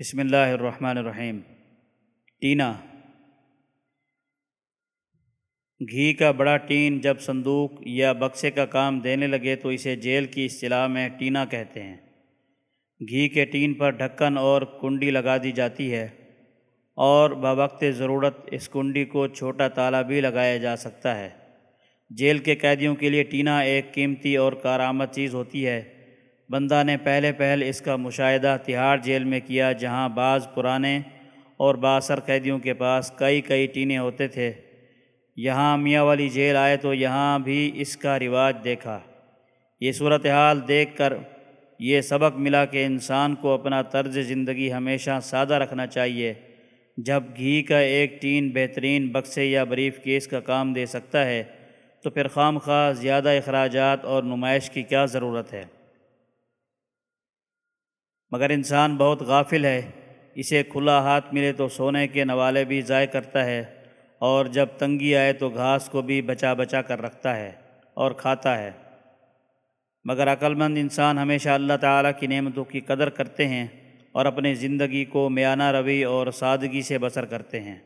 بسم اللہ الرحمن الرحیم۔ ٹینا۔ گھی کا بڑا ٹین جب صندوق یا بکسے کا کام دینے لگے تو اسے جیل کی اصطلاح میں ٹینا کہتے ہیں۔ گھی کے ٹین پر ڈھکن اور کنڈی لگا دی جاتی ہے اور بوقت ضرورت اس کنڈی کو چھوٹا تالا بھی لگایا جا سکتا ہے۔ جیل کے قیدیوں کے لیے ٹینا ایک قیمتی اور کارآمد چیز ہوتی ہے۔ بندہ نے پہلے پہل اس کا مشاہدہ تہاڑ جیل میں کیا جہاں بعض پرانے اور باثر قیدیوں کے پاس کئی کئی ٹینے ہوتے تھے۔ یہاں میاں والی جیل آئے تو یہاں بھی اس کا رواج دیکھا۔ یہ صورتحال دیکھ کر یہ سبق ملا کہ انسان کو اپنا طرز زندگی ہمیشہ سادہ رکھنا چاہیے۔ جب گھی کا ایک ٹین بہترین بکسے یا بریف کیس کا کام دے سکتا ہے تو پھر خام خواہ زیادہ اخراجات اور نمائش کی کیا ضرورت ہے؟ مگر انسان بہت غافل ہے، اسے کھلا ہاتھ ملے تو سونے کے نوالے بھی ضائع کرتا ہے، اور جب تنگی آئے تو گھاس کو بھی بچا بچا کر رکھتا ہے اور کھاتا ہے۔ مگر عقلمند انسان ہمیشہ اللہ تعالیٰ کی نعمتوں کی قدر کرتے ہیں اور اپنی زندگی کو میانہ روی اور سادگی سے بسر کرتے ہیں۔